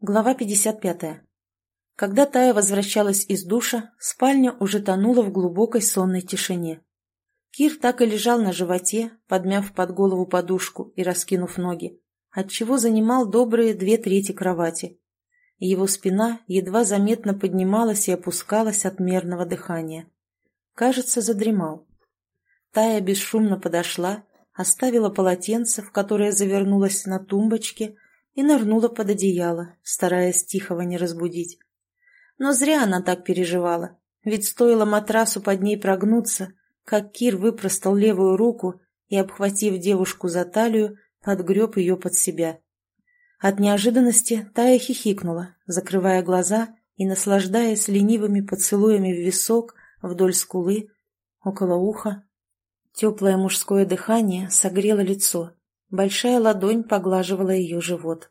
Глава 55. Когда Тая возвращалась из душа, спальня уже тонула в глубокой сонной тишине. Кир так и лежал на животе, подмяв под голову подушку и раскинув ноги, отчего занимал добрые две трети кровати. Его спина едва заметно поднималась и опускалась от мерного дыхания. Кажется, задремал. Тая бесшумно подошла, оставила полотенце, в которое завернулась на тумбочке, и нырнула под одеяло, стараясь Тихого не разбудить. Но зря она так переживала, ведь стоило матрасу под ней прогнуться, как Кир выпростал левую руку и, обхватив девушку за талию, подгреб ее под себя. От неожиданности Тая хихикнула, закрывая глаза и наслаждаясь ленивыми поцелуями в висок, вдоль скулы, около уха. Теплое мужское дыхание согрело лицо, Большая ладонь поглаживала ее живот.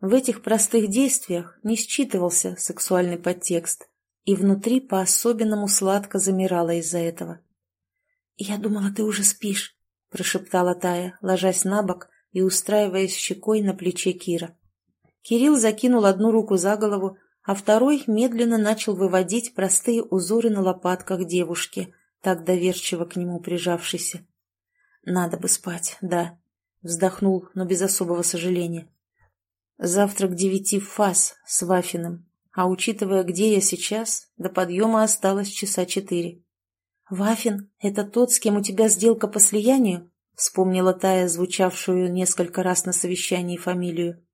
В этих простых действиях не считывался сексуальный подтекст, и внутри по-особенному сладко замирала из-за этого. «Я думала, ты уже спишь», — прошептала Тая, ложась на бок и устраиваясь щекой на плече Кира. Кирилл закинул одну руку за голову, а второй медленно начал выводить простые узоры на лопатках девушки, так доверчиво к нему прижавшейся. «Надо бы спать, да», Вздохнул, но без особого сожаления. Завтра к девяти ФАС с Вафиным, а учитывая, где я сейчас, до подъема осталось часа четыре. «Вафин — это тот, с кем у тебя сделка по слиянию?» — вспомнила Тая, звучавшую несколько раз на совещании фамилию.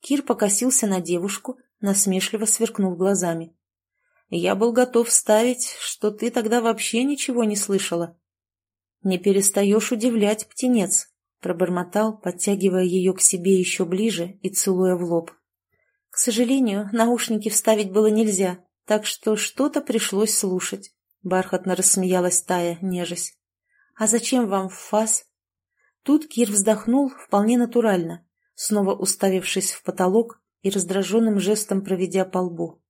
Кир покосился на девушку, насмешливо сверкнув глазами. «Я был готов ставить, что ты тогда вообще ничего не слышала». «Не перестаешь удивлять, птенец», пробормотал, подтягивая ее к себе еще ближе и целуя в лоб. К сожалению, наушники вставить было нельзя, так что что-то пришлось слушать. Бархатно рассмеялась Тая, нежась. «А зачем вам фас?» Тут Кир вздохнул вполне натурально, снова уставившись в потолок и раздраженным жестом проведя по лбу.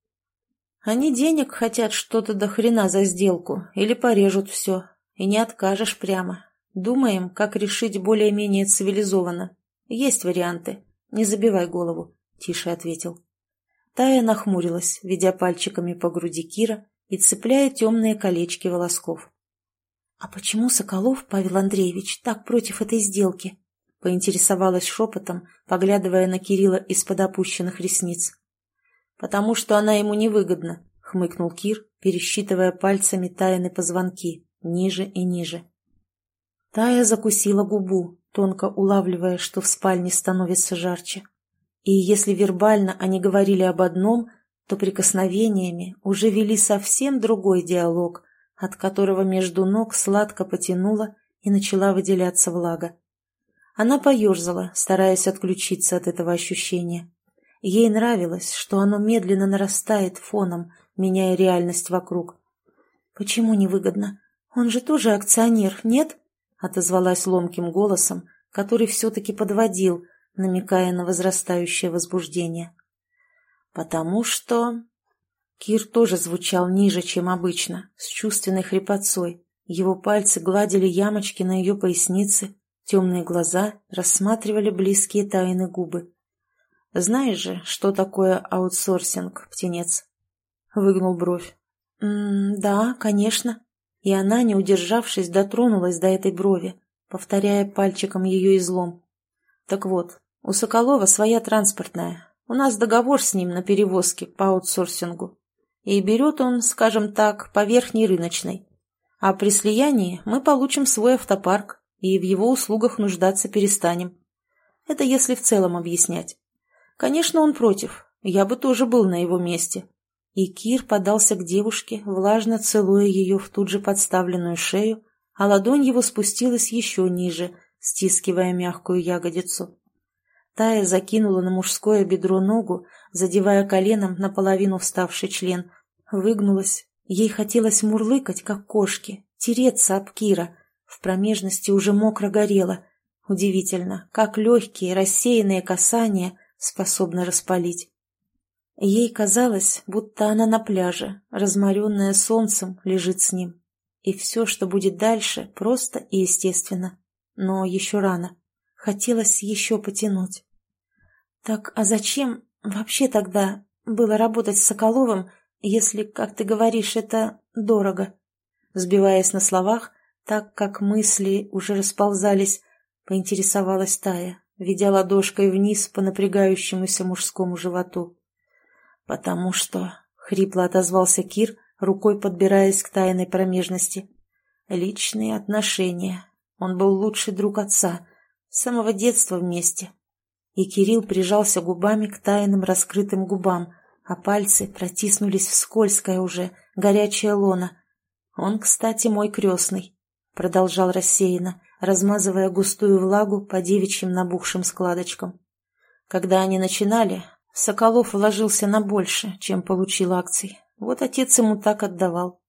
«Они денег хотят что-то до хрена за сделку или порежут все, и не откажешь прямо. Думаем, как решить более-менее цивилизованно. Есть варианты. Не забивай голову, — тише ответил. Тая нахмурилась, ведя пальчиками по груди Кира и цепляя темные колечки волосков. — А почему Соколов Павел Андреевич так против этой сделки? — поинтересовалась шепотом, поглядывая на Кирилла из-под опущенных ресниц. — Потому что она ему невыгодна, — хмыкнул Кир, пересчитывая пальцами тайны позвонки, ниже и ниже. — Тая закусила губу, тонко улавливая, что в спальне становится жарче. И если вербально они говорили об одном, то прикосновениями уже вели совсем другой диалог, от которого между ног сладко потянуло и начала выделяться влага. Она поерзала, стараясь отключиться от этого ощущения. Ей нравилось, что оно медленно нарастает фоном, меняя реальность вокруг. «Почему невыгодно? Он же тоже акционер, нет?» Отозвалась ломким голосом, который все-таки подводил, намекая на возрастающее возбуждение. «Потому что...» Кир тоже звучал ниже, чем обычно, с чувственной хрипотцой. Его пальцы гладили ямочки на ее пояснице, темные глаза рассматривали близкие тайны губы. «Знаешь же, что такое аутсорсинг, птенец?» Выгнул бровь. «М -м, «Да, конечно», и она, не удержавшись, дотронулась до этой брови, повторяя пальчиком ее излом. Так вот, у Соколова своя транспортная. У нас договор с ним на перевозки по аутсорсингу. И берет он, скажем так, по верхней рыночной. А при слиянии мы получим свой автопарк и в его услугах нуждаться перестанем. Это если в целом объяснять. Конечно, он против. Я бы тоже был на его месте. И Кир подался к девушке, влажно целуя ее в тут же подставленную шею, а ладонь его спустилась еще ниже, стискивая мягкую ягодицу. Тая закинула на мужское бедро ногу, задевая коленом наполовину вставший член, выгнулась. Ей хотелось мурлыкать, как кошки, тереться об Кира. В промежности уже мокро горело. Удивительно, как легкие рассеянные касания способны распалить. Ей казалось, будто она на пляже, разморенная солнцем, лежит с ним. И все, что будет дальше, просто и естественно. Но еще рано. Хотелось еще потянуть. «Так, а зачем? вообще тогда было работать с Соколовым, если, как ты говоришь, это дорого?» Сбиваясь на словах, так как мысли уже расползались, поинтересовалась Тая, ведя ладошкой вниз по напрягающемуся мужскому животу. «Потому что...» — хрипло отозвался Кир, рукой подбираясь к тайной промежности. «Личные отношения. Он был лучший друг отца. С самого детства вместе». И Кирилл прижался губами к тайным раскрытым губам, а пальцы протиснулись в скользкое уже, горячее лоно. «Он, кстати, мой крестный», — продолжал рассеянно, размазывая густую влагу по девичьим набухшим складочкам. Когда они начинали, Соколов вложился на больше, чем получил акций. Вот отец ему так отдавал.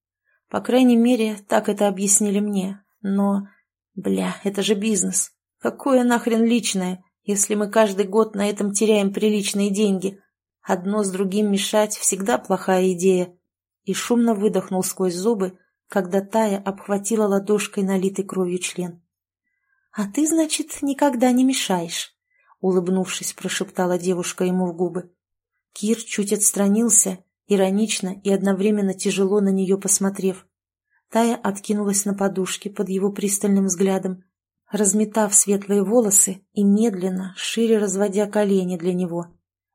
По крайней мере, так это объяснили мне. Но, бля, это же бизнес. Какое нахрен личное, если мы каждый год на этом теряем приличные деньги? Одно с другим мешать всегда плохая идея. И шумно выдохнул сквозь зубы, когда Тая обхватила ладошкой налитый кровью член. «А ты, значит, никогда не мешаешь?» Улыбнувшись, прошептала девушка ему в губы. Кир чуть отстранился, иронично и одновременно тяжело на нее посмотрев. Тая откинулась на подушке под его пристальным взглядом, разметав светлые волосы и медленно, шире разводя колени для него.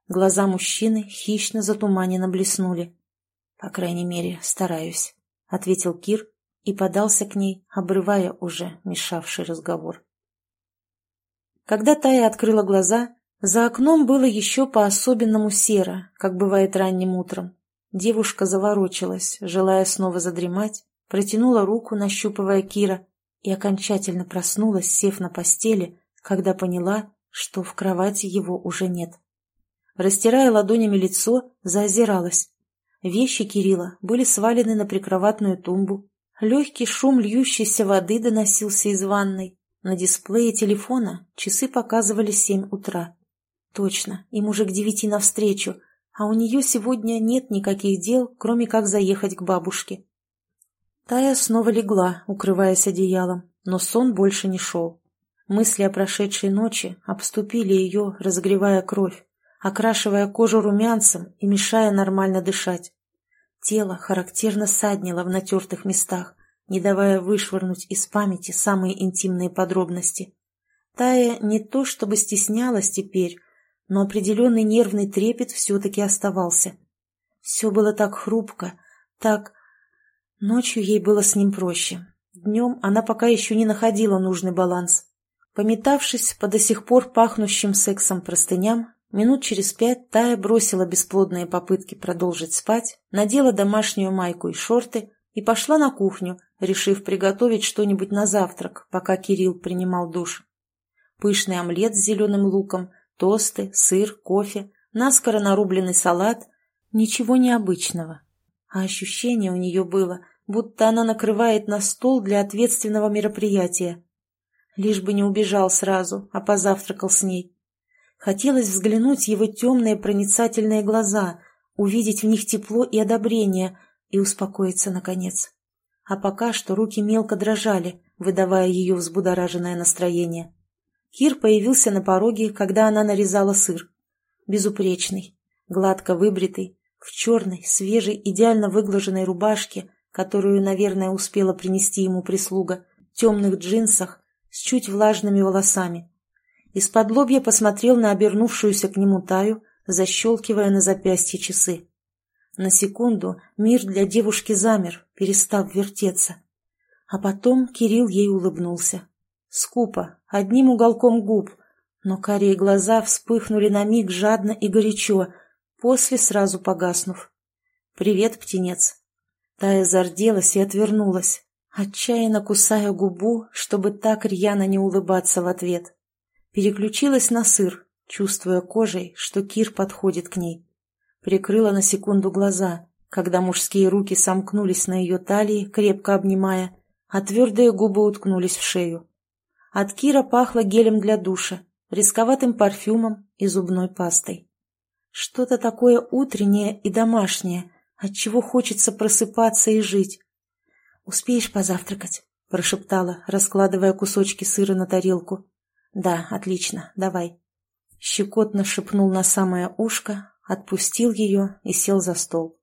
Глаза мужчины хищно затуманенно блеснули. «По крайней мере, стараюсь», — ответил Кир и подался к ней, обрывая уже мешавший разговор. Когда Тая открыла глаза, за окном было еще по-особенному серо, как бывает ранним утром. Девушка заворочилась, желая снова задремать, протянула руку, нащупывая Кира, и окончательно проснулась, сев на постели, когда поняла, что в кровати его уже нет. Растирая ладонями лицо, заозиралась. Вещи Кирилла были свалены на прикроватную тумбу. Легкий шум льющейся воды доносился из ванной. На дисплее телефона часы показывали семь утра. Точно, им уже к девяти навстречу, а у нее сегодня нет никаких дел, кроме как заехать к бабушке. Тая снова легла, укрываясь одеялом, но сон больше не шел. Мысли о прошедшей ночи обступили ее, разогревая кровь, окрашивая кожу румянцем и мешая нормально дышать. Тело характерно саднило в натертых местах, не давая вышвырнуть из памяти самые интимные подробности. Тая не то чтобы стеснялась теперь, но определенный нервный трепет все-таки оставался. Все было так хрупко, так... Ночью ей было с ним проще. Днем она пока еще не находила нужный баланс. Пометавшись по до сих пор пахнущим сексом простыням, минут через пять Тая бросила бесплодные попытки продолжить спать, надела домашнюю майку и шорты и пошла на кухню, решив приготовить что-нибудь на завтрак, пока Кирилл принимал душ. Пышный омлет с зеленым луком, тосты, сыр, кофе, наскоро нарубленный салат. Ничего необычного. А ощущение у нее было, будто она накрывает на стол для ответственного мероприятия. Лишь бы не убежал сразу, а позавтракал с ней. Хотелось взглянуть его темные проницательные глаза, увидеть в них тепло и одобрение и успокоиться наконец а пока что руки мелко дрожали, выдавая ее взбудораженное настроение. Кир появился на пороге, когда она нарезала сыр. Безупречный, гладко выбритый, в черной, свежей, идеально выглаженной рубашке, которую, наверное, успела принести ему прислуга, темных джинсах, с чуть влажными волосами. Из-под лобья посмотрел на обернувшуюся к нему Таю, защелкивая на запястье часы. На секунду мир для девушки замер, перестав вертеться. А потом Кирилл ей улыбнулся. Скупо, одним уголком губ, но карие глаза вспыхнули на миг жадно и горячо, после сразу погаснув. «Привет, птенец!» Тая зарделась и отвернулась, отчаянно кусая губу, чтобы так рьяно не улыбаться в ответ. Переключилась на сыр, чувствуя кожей, что Кир подходит к ней. Прикрыла на секунду глаза, когда мужские руки сомкнулись на ее талии, крепко обнимая, а твердые губы уткнулись в шею. От Кира пахло гелем для душа, рисковатым парфюмом и зубной пастой. Что-то такое утреннее и домашнее, от чего хочется просыпаться и жить. «Успеешь позавтракать?» – прошептала, раскладывая кусочки сыра на тарелку. «Да, отлично, давай». щекотно шепнул на самое ушко, отпустил ее и сел за стол.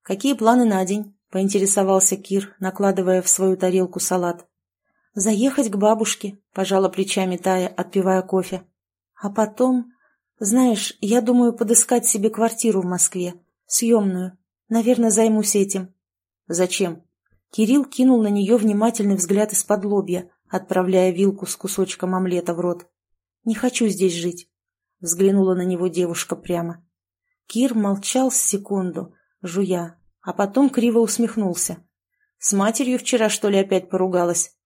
«Какие планы на день?» — поинтересовался Кир, накладывая в свою тарелку салат. «Заехать к бабушке», — пожала плечами Тая, отпивая кофе. «А потом... Знаешь, я думаю подыскать себе квартиру в Москве, съемную. Наверное, займусь этим». «Зачем?» Кирилл кинул на нее внимательный взгляд из-под лобья, отправляя вилку с кусочком омлета в рот. «Не хочу здесь жить», — взглянула на него девушка прямо. Кир молчал с секунду, жуя, а потом криво усмехнулся. С матерью вчера, что ли, опять поругалась?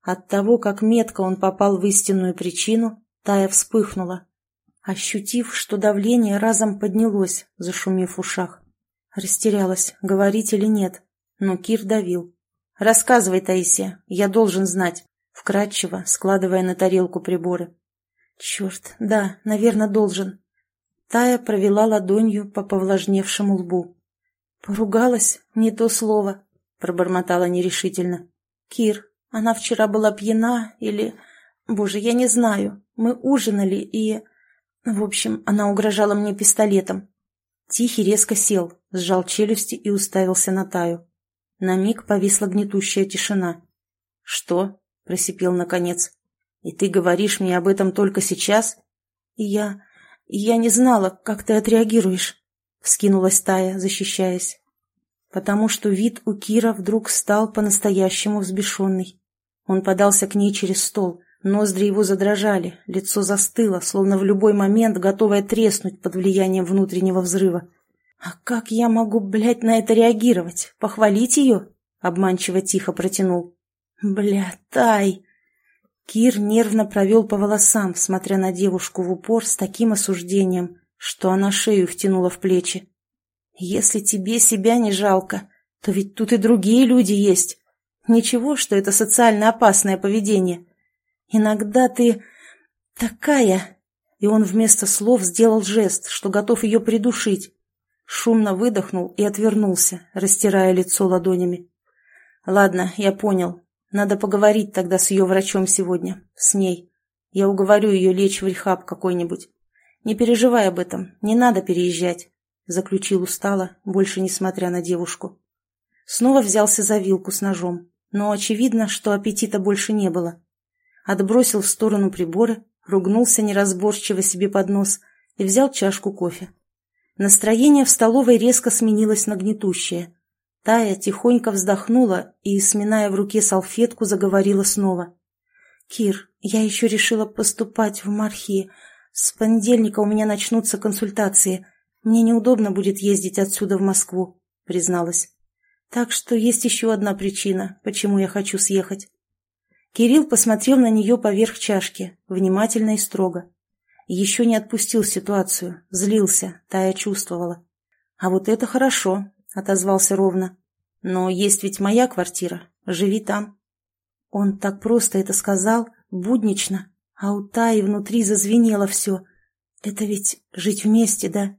От того, как метко он попал в истинную причину, Тая вспыхнула, ощутив, что давление разом поднялось, зашумев в ушах. Растерялась, говорить или нет, но Кир давил. «Рассказывай, Таисия, я должен знать», вкратчиво, складывая на тарелку приборы. «Черт, да, наверное, должен». Тая провела ладонью по повлажневшему лбу. «Поругалась? Не то слово», — пробормотала нерешительно. «Кир, она вчера была пьяна или... Боже, я не знаю. Мы ужинали и... В общем, она угрожала мне пистолетом». Тихий резко сел, сжал челюсти и уставился на Таю. На миг повисла гнетущая тишина. «Что?» — просипел наконец. «И ты говоришь мне об этом только сейчас?» «И я... я не знала, как ты отреагируешь». — вскинулась Тая, защищаясь. Потому что вид у Кира вдруг стал по-настоящему взбешенный. Он подался к ней через стол, ноздри его задрожали, лицо застыло, словно в любой момент готовое треснуть под влиянием внутреннего взрыва. «А как я могу, блядь, на это реагировать? Похвалить ее?» — обманчиво тихо протянул. «Бля, Тай!» Кир нервно провел по волосам, смотря на девушку в упор с таким осуждением, что она шею втянула в плечи. «Если тебе себя не жалко, то ведь тут и другие люди есть. Ничего, что это социально опасное поведение. Иногда ты такая...» И он вместо слов сделал жест, что готов ее придушить. Шумно выдохнул и отвернулся, растирая лицо ладонями. «Ладно, я понял. Надо поговорить тогда с ее врачом сегодня. С ней. Я уговорю ее лечь в рехаб какой-нибудь. «Не переживай об этом, не надо переезжать», — заключил устало, больше не смотря на девушку. Снова взялся за вилку с ножом, но очевидно, что аппетита больше не было. Отбросил в сторону приборы, ругнулся неразборчиво себе под нос и взял чашку кофе. Настроение в столовой резко сменилось на гнетущее. Тая тихонько вздохнула и, сминая в руке салфетку, заговорила снова. «Кир, я еще решила поступать в Мархи, с понедельника у меня начнутся консультации. Мне неудобно будет ездить отсюда в Москву», — призналась. «Так что есть еще одна причина, почему я хочу съехать». Кирилл посмотрел на нее поверх чашки, внимательно и строго. Еще не отпустил ситуацию, злился, Тая чувствовала. «А вот это хорошо», — отозвался ровно. «Но есть ведь моя квартира, живи там». Он так просто это сказал, буднично, а у Таи внутри зазвенело все. Это ведь жить вместе, да?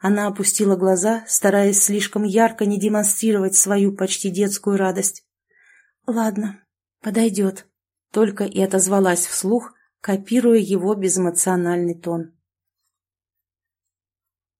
Она опустила глаза, стараясь слишком ярко не демонстрировать свою почти детскую радость. «Ладно, подойдет», — только и отозвалась вслух, копируя его безэмоциональный тон.